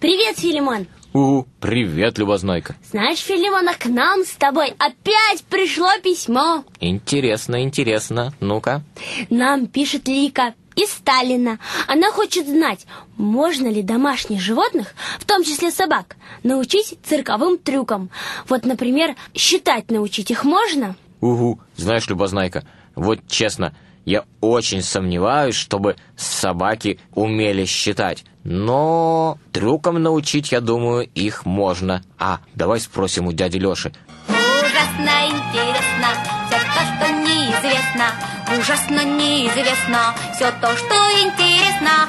Привет, Филимон. У, привет, Любознайка. Знаешь, Филимона, к нам с тобой опять пришло письмо. Интересно, интересно. Ну-ка. Нам пишет Лика из Сталина. Она хочет знать, можно ли домашних животных, в том числе собак, научить цирковым трюкам. Вот, например, считать научить их можно? Угу, знаешь, Любознайка, вот честно, я очень сомневаюсь, чтобы собаки умели считать. Но трюкам научить, я думаю, их можно. А, давай спросим у дяди Лёши. Ужасно интересно все то, что неизвестно. Ужасно неизвестно все то, что интересно.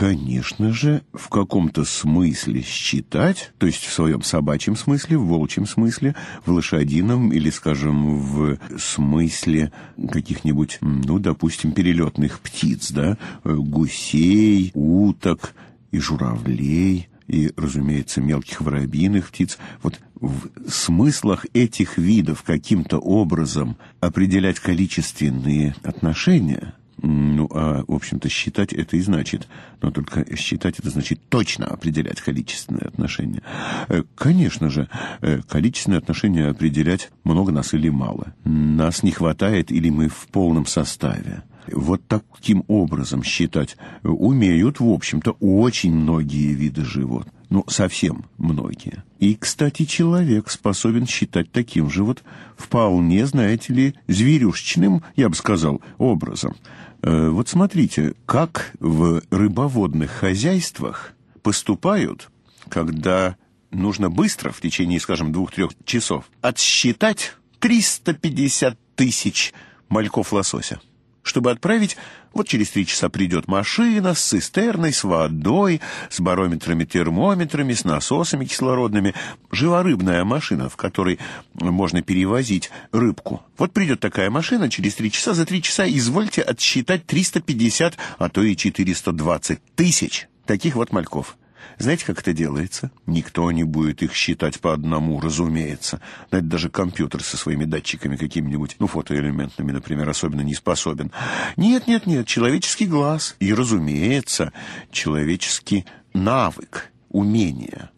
Конечно же, в каком-то смысле считать, то есть в своем собачьем смысле, в волчьем смысле, в лошадином или, скажем, в смысле каких-нибудь, ну, допустим, перелетных птиц, да, э, гусей, уток и журавлей, и, разумеется, мелких воробьиных птиц. Вот в смыслах этих видов каким-то образом определять количественные отношения – ну, а, в общем-то, считать это и значит. Но только считать это значит точно определять количественные отношения. Э, конечно же, э, количественные отношения определять много нас или мало. Нас не хватает или мы в полном составе. Вот таким образом считать умеют, в общем-то, очень многие виды животных. Ну, совсем многие. И, кстати, человек способен считать таким же вот вполне, знаете ли, зверюшечным, я бы сказал, образом. Э, вот смотрите, как в рыбоводных хозяйствах поступают, когда нужно быстро, в течение, скажем, двух-трех часов, отсчитать 350 тысяч мальков лосося чтобы отправить, вот через три часа придет машина с цистерной, с водой, с барометрами, термометрами, с насосами кислородными. Живорыбная машина, в которой можно перевозить рыбку. Вот придет такая машина через три часа, за три часа извольте отсчитать 350, а то и 420 тысяч таких вот мальков. Знаете, как это делается? Никто не будет их считать по одному, разумеется. Это даже компьютер со своими датчиками какими-нибудь, ну, фотоэлементными, например, особенно не способен. Нет, нет, нет, человеческий глаз. И, разумеется, человеческий навык, умение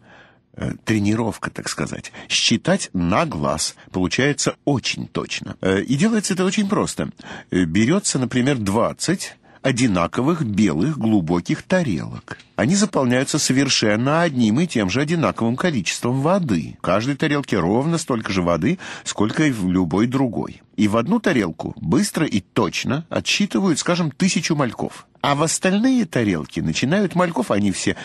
э, тренировка, так сказать. Считать на глаз получается очень точно. Э, и делается это очень просто. Э, берется, например, 20 одинаковых белых глубоких тарелок. Они заполняются совершенно одним и тем же одинаковым количеством воды. В каждой тарелке ровно столько же воды, сколько и в любой другой. И в одну тарелку быстро и точно отсчитывают, скажем, тысячу мальков. А в остальные тарелки начинают мальков, они все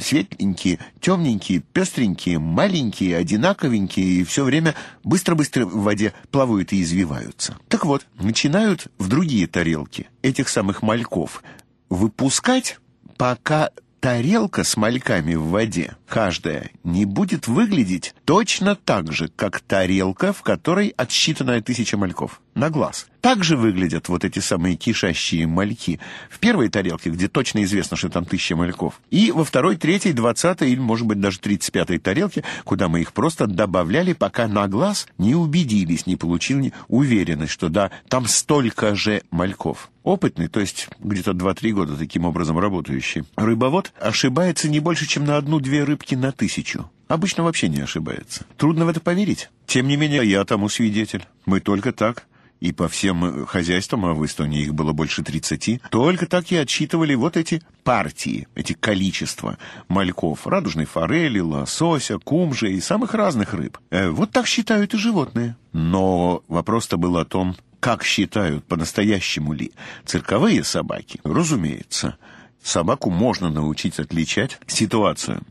светленькие, темненькие, пестренькие, маленькие, одинаковенькие и все время быстро-быстро в воде плавают и извиваются. Так вот, начинают в другие тарелки этих самых мальков выпускать, пока тарелка с мальками в воде, каждая, не будет выглядеть точно так же, как тарелка, в которой отсчитанная тысяча мальков, на глаз. Так же выглядят вот эти самые кишащие мальки в первой тарелке, где точно известно, что там тысяча мальков, и во второй, третьей, двадцатой или, может быть, даже тридцать пятой тарелке, куда мы их просто добавляли, пока на глаз не убедились, не получили уверенность, что да, там столько же мальков. Опытный, то есть где-то 2-3 года таким образом работающий, рыбовод ошибается не больше, чем на одну-две рыбки на тысячу. Обычно вообще не ошибается. Трудно в это поверить. Тем не менее, я тому свидетель. Мы только так и по всем э, хозяйствам, а в Эстонии их было больше 30, только так и отсчитывали вот эти партии, эти количества мальков, радужной форели, лосося, кумжа и самых разных рыб. Э, вот так считают и животные. Но вопрос-то был о том, как считают по-настоящему ли цирковые собаки. Разумеется, собаку можно научить отличать ситуацию,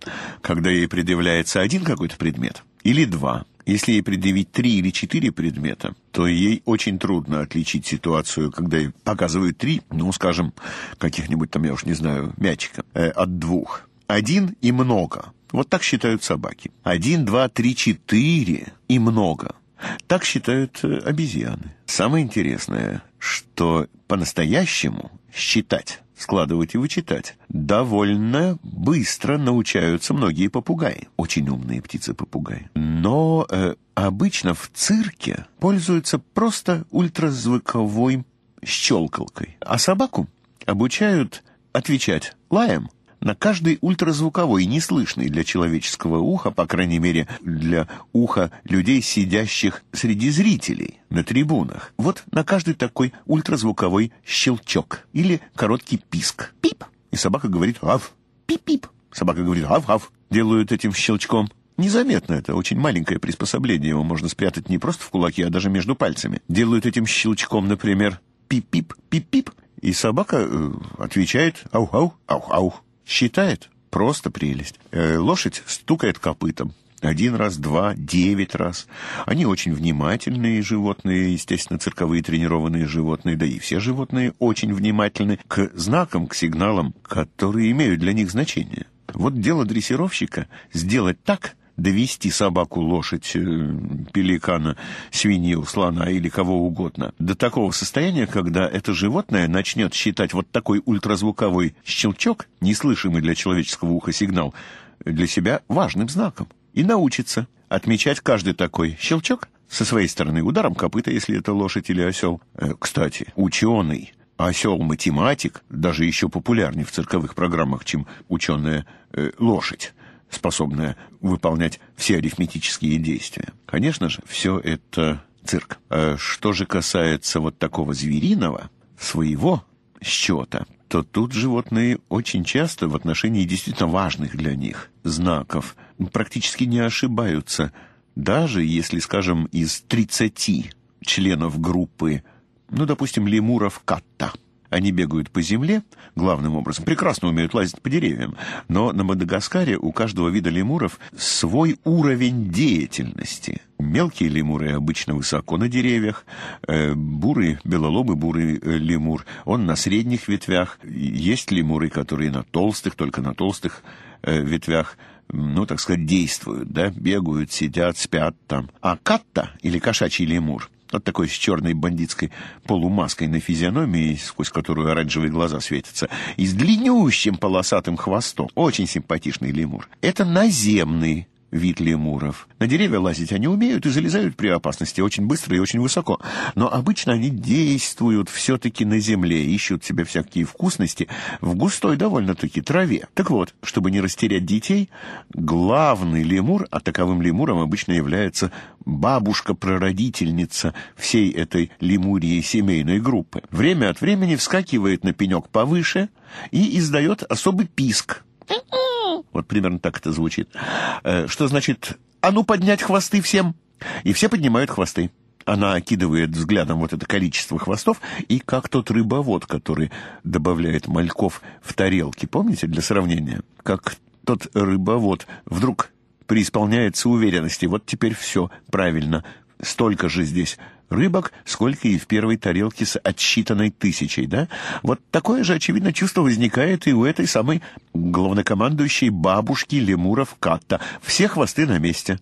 когда ей предъявляется один какой-то предмет или два – если ей предъявить три или четыре предмета, то ей очень трудно отличить ситуацию, когда ей показывают три, ну, скажем, каких-нибудь там, я уж не знаю, мячика, э, от двух. Один и много. Вот так считают собаки. Один, два, три, четыре и много. Так считают э, обезьяны. Самое интересное, что по-настоящему считать складывать и вычитать. Довольно быстро научаются многие попугаи. Очень умные птицы-попугаи. Но э, обычно в цирке пользуются просто ультразвуковой щелкалкой. А собаку обучают отвечать лаем на каждый ультразвуковой, неслышный для человеческого уха, по крайней мере, для уха людей, сидящих среди зрителей на трибунах. Вот на каждый такой ультразвуковой щелчок или короткий писк. Пип! И собака говорит «ав». Пип-пип. Собака говорит «ав-ав». Делают этим щелчком. Незаметно это, очень маленькое приспособление, его можно спрятать не просто в кулаке, а даже между пальцами. Делают этим щелчком, например, пип-пип, пип-пип, и собака э, отвечает «ау-ау, ау-ау». Считает просто прелесть. Э, лошадь стукает копытом. Один раз, два, девять раз. Они очень внимательные животные, естественно, цирковые тренированные животные, да и все животные очень внимательны к знакам, к сигналам, которые имеют для них значение. Вот дело дрессировщика сделать так, довести собаку, лошадь, э, пеликана, свинью, слона или кого угодно до такого состояния, когда это животное начнет считать вот такой ультразвуковой щелчок, неслышимый для человеческого уха сигнал, для себя важным знаком. И научится отмечать каждый такой щелчок со своей стороны ударом копыта, если это лошадь или осел. Э, кстати, ученый осел-математик даже еще популярнее в цирковых программах, чем ученая э, лошадь способная выполнять все арифметические действия. Конечно же, все это цирк. А что же касается вот такого звериного, своего счета, то тут животные очень часто в отношении действительно важных для них знаков практически не ошибаются, даже если, скажем, из 30 членов группы, ну, допустим, лемуров катта – они бегают по земле, главным образом, прекрасно умеют лазить по деревьям, но на Мадагаскаре у каждого вида лемуров свой уровень деятельности. Мелкие лемуры обычно высоко на деревьях, э, бурый, белолобый бурый э, лемур, он на средних ветвях. Есть лемуры, которые на толстых, только на толстых э, ветвях ну, так сказать, действуют, да, бегают, сидят, спят там. А катта, или кошачий лемур, вот такой с черной бандитской полумаской на физиономии, сквозь которую оранжевые глаза светятся, и с длиннющим полосатым хвостом. Очень симпатичный лемур. Это наземный вид лемуров. На деревья лазить они умеют и залезают при опасности очень быстро и очень высоко. Но обычно они действуют все-таки на земле, ищут себе всякие вкусности в густой довольно-таки траве. Так вот, чтобы не растерять детей, главный лемур, а таковым лемуром обычно является бабушка-прародительница всей этой лемурии семейной группы. Время от времени вскакивает на пенек повыше и издает особый писк. Вот примерно так это звучит. Э, что значит «а ну поднять хвосты всем?» И все поднимают хвосты. Она окидывает взглядом вот это количество хвостов, и как тот рыбовод, который добавляет мальков в тарелки, помните, для сравнения? Как тот рыбовод вдруг преисполняется уверенности. Вот теперь все правильно. Столько же здесь рыбок, сколько и в первой тарелке с отсчитанной тысячей, да? Вот такое же, очевидно, чувство возникает и у этой самой главнокомандующей бабушки лемуров Катта. Все хвосты на месте.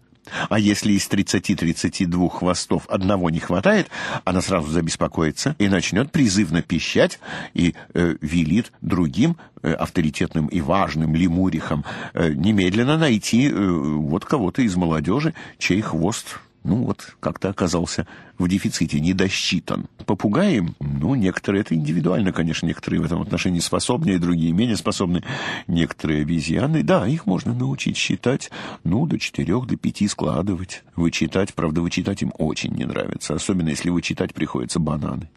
А если из 30-32 хвостов одного не хватает, она сразу забеспокоится и начнет призывно пищать и э, велит другим э, авторитетным и важным лемурихам э, немедленно найти э, вот кого-то из молодежи, чей хвост ну вот, как-то оказался в дефиците, не досчитан. Попугаи, ну, некоторые, это индивидуально, конечно, некоторые в этом отношении способнее, другие менее способны. Некоторые обезьяны, да, их можно научить считать, ну, до четырех, до пяти складывать. Вычитать, правда, вычитать им очень не нравится, особенно если вычитать приходится бананы.